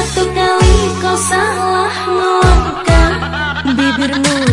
Satu kali kau salah melangkah Bibirmu